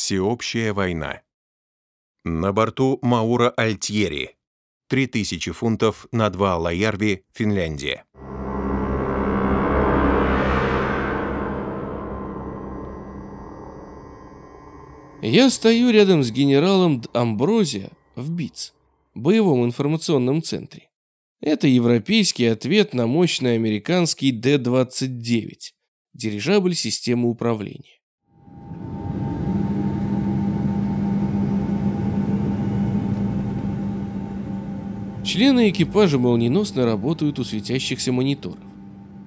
Всеобщая война. На борту Маура Альтьери. 3000 фунтов на 2 Лаярви, Финляндия. Я стою рядом с генералом Амброзия в БИЦ, боевом информационном центре. Это европейский ответ на мощный американский Д-29, дирижабль системы управления. Члены экипажа молниеносно работают у светящихся мониторов.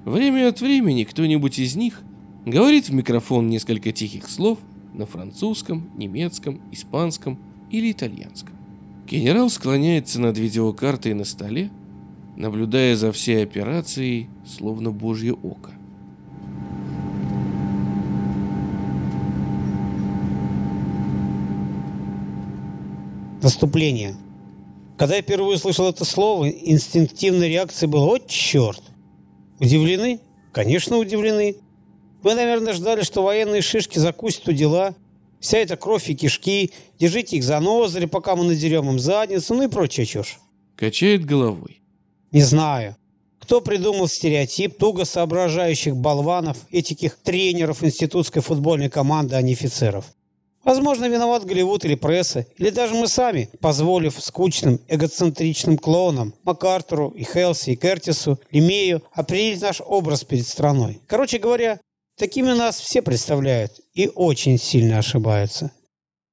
Время от времени кто-нибудь из них говорит в микрофон несколько тихих слов на французском, немецком, испанском или итальянском. Генерал склоняется над видеокартой на столе, наблюдая за всей операцией, словно божье око. Наступление. Когда я впервые услышал это слово, инстинктивной реакцией было «О, черт!». Удивлены? Конечно, удивлены. Вы, наверное, ждали, что военные шишки закусят у дела. Вся эта кровь и кишки, держите их за ноздри, пока мы надерем им задницу, ну и прочая чушь. Качает головой. Не знаю. Кто придумал стереотип туго соображающих болванов, этих тренеров институтской футбольной команды, а не офицеров? Возможно, виноват Голливуд или пресса, или даже мы сами, позволив скучным, эгоцентричным клоунам МакАртуру и Хелси и Кертису, Лемею определить наш образ перед страной. Короче говоря, такими нас все представляют и очень сильно ошибаются.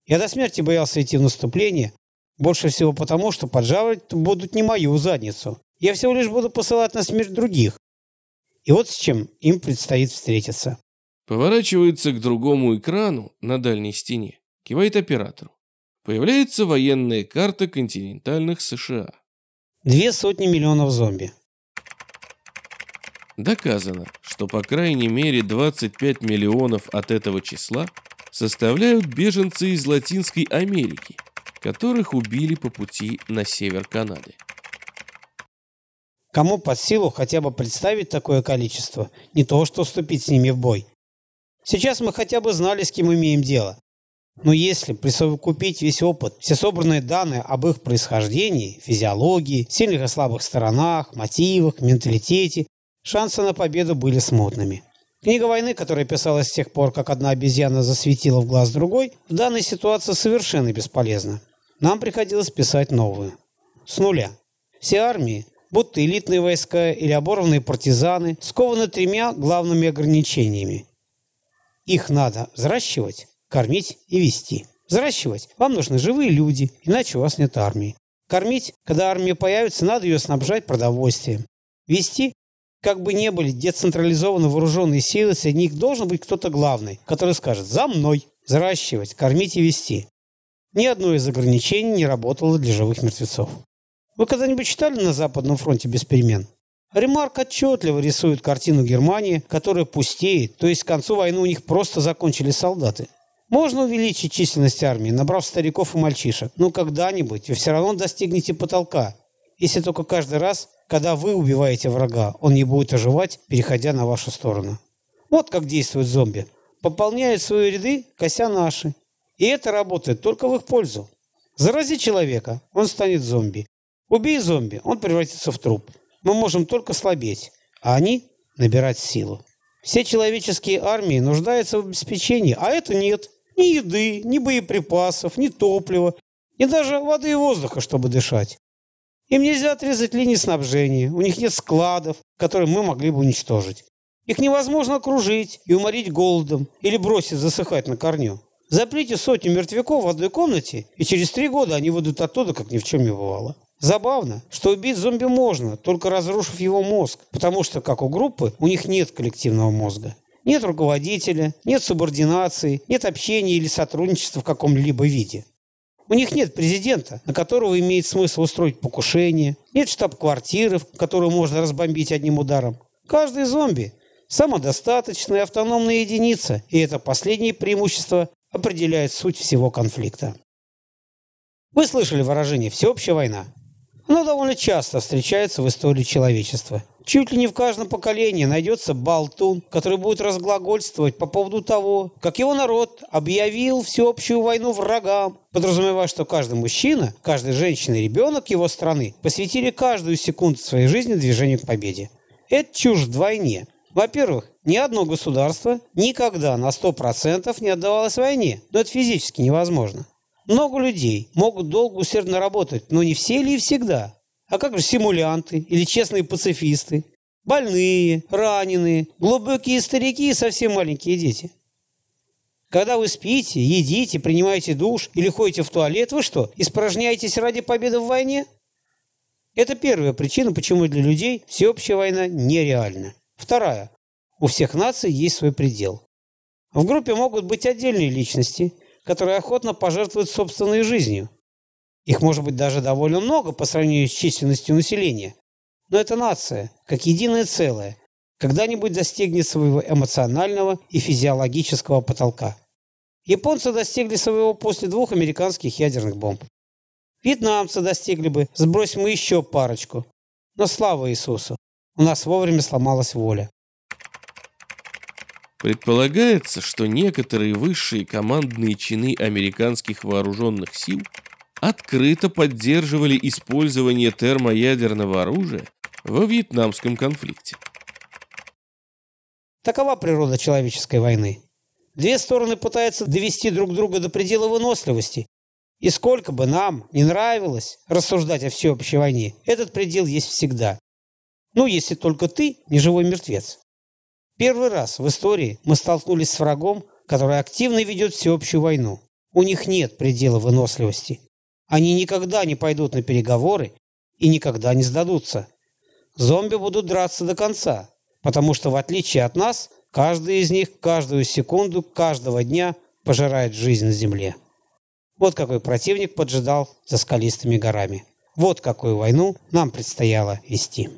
Я до смерти боялся идти в наступление, больше всего потому, что поджаривать будут не мою задницу. Я всего лишь буду посылать на смерть других. И вот с чем им предстоит встретиться. Поворачивается к другому экрану на дальней стене. Кивает оператору. Появляется военная карта континентальных США. Две сотни миллионов зомби. Доказано, что по крайней мере 25 миллионов от этого числа составляют беженцы из Латинской Америки, которых убили по пути на север Канады. Кому под силу хотя бы представить такое количество, не то что вступить с ними в бой. Сейчас мы хотя бы знали, с кем имеем дело. Но если присовокупить весь опыт, все собранные данные об их происхождении, физиологии, сильных и слабых сторонах, мотивах, менталитете, шансы на победу были смутными. Книга войны, которая писалась с тех пор, как одна обезьяна засветила в глаз другой, в данной ситуации совершенно бесполезна. Нам приходилось писать новую. С нуля. Все армии, будто элитные войска или оборванные партизаны, скованы тремя главными ограничениями их надо взращивать, кормить и вести. Взращивать вам нужны живые люди, иначе у вас нет армии. Кормить, когда армия появится, надо ее снабжать продовольствием. Вести, как бы не были децентрализованы вооруженные силы, среди них должен быть кто-то главный, который скажет «за мной». Взращивать, кормить и вести. Ни одно из ограничений не работало для живых мертвецов. Вы когда-нибудь читали на Западном фронте без перемен? Ремарк отчетливо рисует картину Германии, которая пустеет, то есть к концу войны у них просто закончились солдаты. Можно увеличить численность армии, набрав стариков и мальчишек, но когда-нибудь вы все равно достигнете потолка, если только каждый раз, когда вы убиваете врага, он не будет оживать, переходя на вашу сторону. Вот как действуют зомби. Пополняют свои ряды, кося наши. И это работает только в их пользу. Зарази человека, он станет зомби. Убей зомби, он превратится в труп мы можем только слабеть, а они набирать силу. Все человеческие армии нуждаются в обеспечении, а это нет. Ни еды, ни боеприпасов, ни топлива, ни даже воды и воздуха, чтобы дышать. Им нельзя отрезать линии снабжения, у них нет складов, которые мы могли бы уничтожить. Их невозможно окружить и уморить голодом или бросить засыхать на корню. Заприте сотню мертвяков в одной комнате, и через три года они выйдут оттуда, как ни в чем не бывало. Забавно, что убить зомби можно, только разрушив его мозг, потому что, как у группы, у них нет коллективного мозга. Нет руководителя, нет субординации, нет общения или сотрудничества в каком-либо виде. У них нет президента, на которого имеет смысл устроить покушение, нет штаб-квартиры, которую можно разбомбить одним ударом. Каждый зомби – самодостаточная автономная единица, и это последнее преимущество определяет суть всего конфликта. Вы слышали выражение «всеобщая война». Оно довольно часто встречается в истории человечества. Чуть ли не в каждом поколении найдется болтун, который будет разглагольствовать по поводу того, как его народ объявил всеобщую войну врагам, подразумевая, что каждый мужчина, каждая женщина и ребенок его страны посвятили каждую секунду своей жизни движению к победе. Это чушь вдвойне. Во-первых, ни одно государство никогда на 100% не отдавалось войне, но это физически невозможно. Много людей могут долго усердно работать, но не все ли и всегда. А как же симулянты или честные пацифисты? Больные, раненые, глубокие старики и совсем маленькие дети. Когда вы спите, едите, принимаете душ или ходите в туалет, вы что, испражняетесь ради победы в войне? Это первая причина, почему для людей всеобщая война нереальна. Вторая. У всех наций есть свой предел. В группе могут быть отдельные личности, которые охотно пожертвуют собственной жизнью, их может быть даже довольно много по сравнению с численностью населения. Но эта нация, как единое целое, когда-нибудь достигнет своего эмоционального и физиологического потолка. Японцы достигли своего после двух американских ядерных бомб. Вьетнамцы достигли бы, сбросим мы еще парочку. Но слава Иисусу, у нас вовремя сломалась воля. Предполагается, что некоторые высшие командные чины американских вооруженных сил открыто поддерживали использование термоядерного оружия во вьетнамском конфликте. Такова природа человеческой войны. Две стороны пытаются довести друг друга до предела выносливости. И сколько бы нам не нравилось рассуждать о всеобщей войне, этот предел есть всегда. Ну, если только ты не живой мертвец. Первый раз в истории мы столкнулись с врагом, который активно ведет всеобщую войну. У них нет предела выносливости. Они никогда не пойдут на переговоры и никогда не сдадутся. Зомби будут драться до конца, потому что, в отличие от нас, каждый из них каждую секунду каждого дня пожирает жизнь на земле. Вот какой противник поджидал за скалистыми горами. Вот какую войну нам предстояло вести.